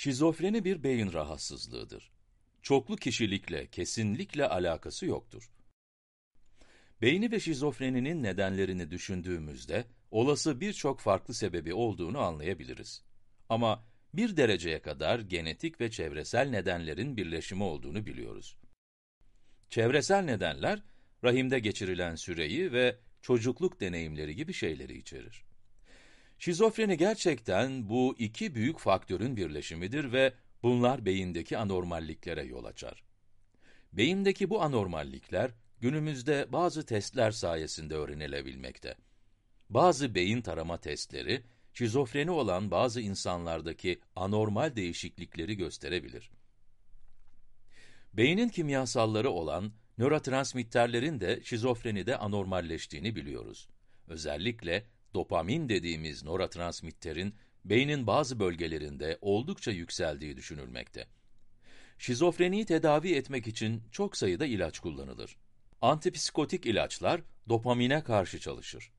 Şizofreni bir beyin rahatsızlığıdır. Çoklu kişilikle kesinlikle alakası yoktur. Beyni ve şizofreninin nedenlerini düşündüğümüzde, olası birçok farklı sebebi olduğunu anlayabiliriz. Ama bir dereceye kadar genetik ve çevresel nedenlerin birleşimi olduğunu biliyoruz. Çevresel nedenler, rahimde geçirilen süreyi ve çocukluk deneyimleri gibi şeyleri içerir. Şizofreni gerçekten bu iki büyük faktörün birleşimidir ve bunlar beyindeki anormalliklere yol açar. Beyindeki bu anormallikler, günümüzde bazı testler sayesinde öğrenilebilmekte. Bazı beyin tarama testleri, şizofreni olan bazı insanlardaki anormal değişiklikleri gösterebilir. Beynin kimyasalları olan nörotransmitterlerin de şizofrenide anormalleştiğini biliyoruz. Özellikle dopamin dediğimiz nörotransmitterin beynin bazı bölgelerinde oldukça yükseldiği düşünülmekte. Şizofreniyi tedavi etmek için çok sayıda ilaç kullanılır. Antipsikotik ilaçlar dopamine karşı çalışır.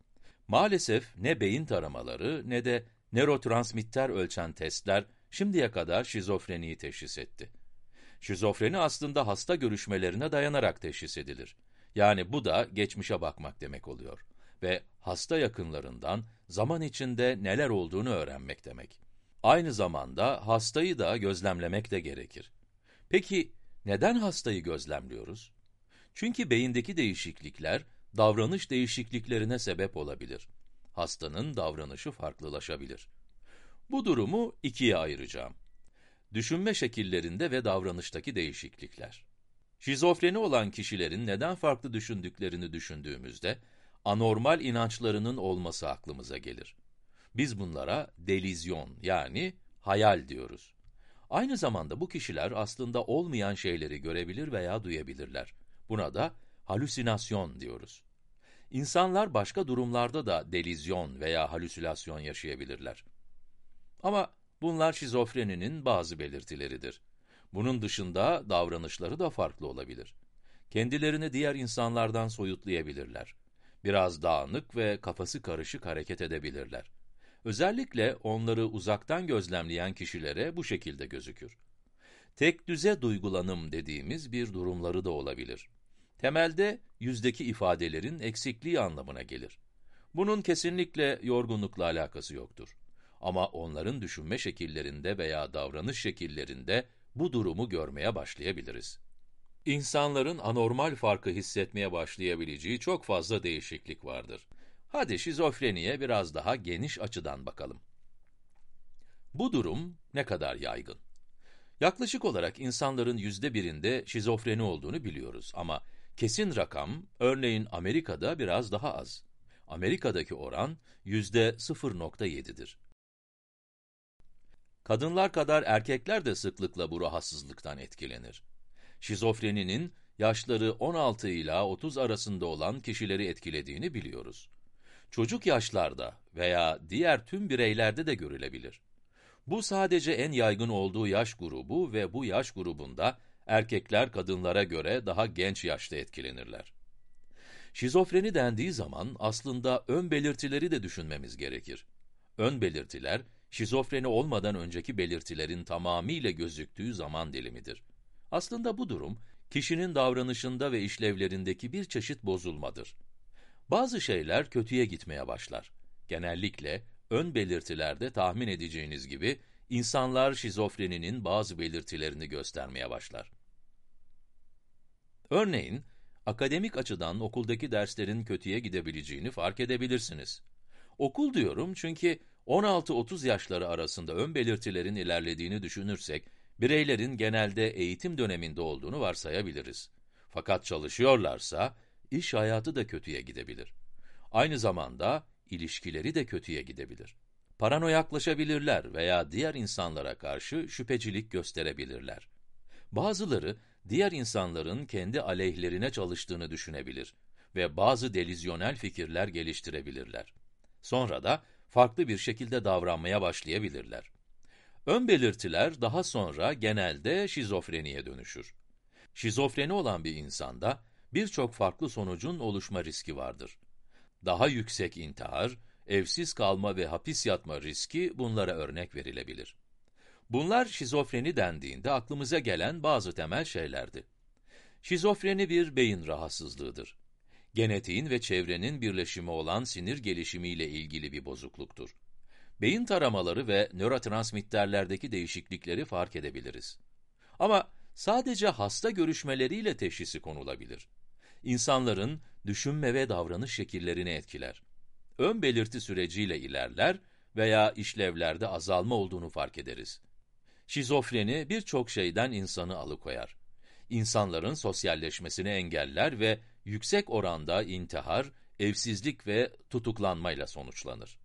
Maalesef ne beyin taramaları ne de nörotransmitter ölçen testler şimdiye kadar şizofreniyi teşhis etti. Şizofreni aslında hasta görüşmelerine dayanarak teşhis edilir. Yani bu da geçmişe bakmak demek oluyor ve hasta yakınlarından zaman içinde neler olduğunu öğrenmek demek. Aynı zamanda hastayı da gözlemlemek de gerekir. Peki neden hastayı gözlemliyoruz? Çünkü beyindeki değişiklikler davranış değişikliklerine sebep olabilir. Hastanın davranışı farklılaşabilir. Bu durumu ikiye ayıracağım. Düşünme şekillerinde ve davranıştaki değişiklikler. Şizofreni olan kişilerin neden farklı düşündüklerini düşündüğümüzde, anormal inançlarının olması aklımıza gelir. Biz bunlara delizyon yani hayal diyoruz. Aynı zamanda bu kişiler aslında olmayan şeyleri görebilir veya duyabilirler. Buna da halüsinasyon diyoruz. İnsanlar başka durumlarda da delizyon veya halüsinasyon yaşayabilirler. Ama bunlar şizofreninin bazı belirtileridir. Bunun dışında davranışları da farklı olabilir. Kendilerini diğer insanlardan soyutlayabilirler. Biraz dağınık ve kafası karışık hareket edebilirler. Özellikle onları uzaktan gözlemleyen kişilere bu şekilde gözükür. Tek düze duygulanım dediğimiz bir durumları da olabilir. Temelde yüzdeki ifadelerin eksikliği anlamına gelir. Bunun kesinlikle yorgunlukla alakası yoktur. Ama onların düşünme şekillerinde veya davranış şekillerinde bu durumu görmeye başlayabiliriz. İnsanların anormal farkı hissetmeye başlayabileceği çok fazla değişiklik vardır. Hadi şizofreniye biraz daha geniş açıdan bakalım. Bu durum ne kadar yaygın? Yaklaşık olarak insanların yüzde birinde şizofreni olduğunu biliyoruz ama kesin rakam, örneğin Amerika'da biraz daha az. Amerika'daki oran yüzde 0.7'dir. Kadınlar kadar erkekler de sıklıkla bu rahatsızlıktan etkilenir. Şizofreninin yaşları 16 ila 30 arasında olan kişileri etkilediğini biliyoruz. Çocuk yaşlarda veya diğer tüm bireylerde de görülebilir. Bu sadece en yaygın olduğu yaş grubu ve bu yaş grubunda erkekler kadınlara göre daha genç yaşta etkilenirler. Şizofreni dendiği zaman aslında ön belirtileri de düşünmemiz gerekir. Ön belirtiler, şizofreni olmadan önceki belirtilerin tamamıyla gözüktüğü zaman dilimidir. Aslında bu durum, kişinin davranışında ve işlevlerindeki bir çeşit bozulmadır. Bazı şeyler kötüye gitmeye başlar. Genellikle ön belirtilerde tahmin edeceğiniz gibi insanlar şizofreninin bazı belirtilerini göstermeye başlar. Örneğin, akademik açıdan okuldaki derslerin kötüye gidebileceğini fark edebilirsiniz. Okul diyorum çünkü 16-30 yaşları arasında ön belirtilerin ilerlediğini düşünürsek, bireylerin genelde eğitim döneminde olduğunu varsayabiliriz. Fakat çalışıyorlarsa, iş hayatı da kötüye gidebilir. Aynı zamanda, ilişkileri de kötüye gidebilir. Paranoyaklaşabilirler veya diğer insanlara karşı şüphecilik gösterebilirler. Bazıları, diğer insanların kendi aleyhlerine çalıştığını düşünebilir ve bazı delizyonel fikirler geliştirebilirler. Sonra da farklı bir şekilde davranmaya başlayabilirler. Ön belirtiler daha sonra genelde şizofreniye dönüşür. Şizofreni olan bir insanda birçok farklı sonucun oluşma riski vardır. Daha yüksek intihar, evsiz kalma ve hapis yatma riski bunlara örnek verilebilir. Bunlar şizofreni dendiğinde aklımıza gelen bazı temel şeylerdi. Şizofreni bir beyin rahatsızlığıdır. Genetiğin ve çevrenin birleşimi olan sinir gelişimiyle ilgili bir bozukluktur. Beyin taramaları ve nörotransmitterlerdeki değişiklikleri fark edebiliriz. Ama sadece hasta görüşmeleriyle teşhisi konulabilir. İnsanların düşünme ve davranış şekillerini etkiler. Ön belirti süreciyle ilerler veya işlevlerde azalma olduğunu fark ederiz. Şizofreni birçok şeyden insanı alıkoyar. İnsanların sosyalleşmesini engeller ve yüksek oranda intihar, evsizlik ve tutuklanmayla sonuçlanır.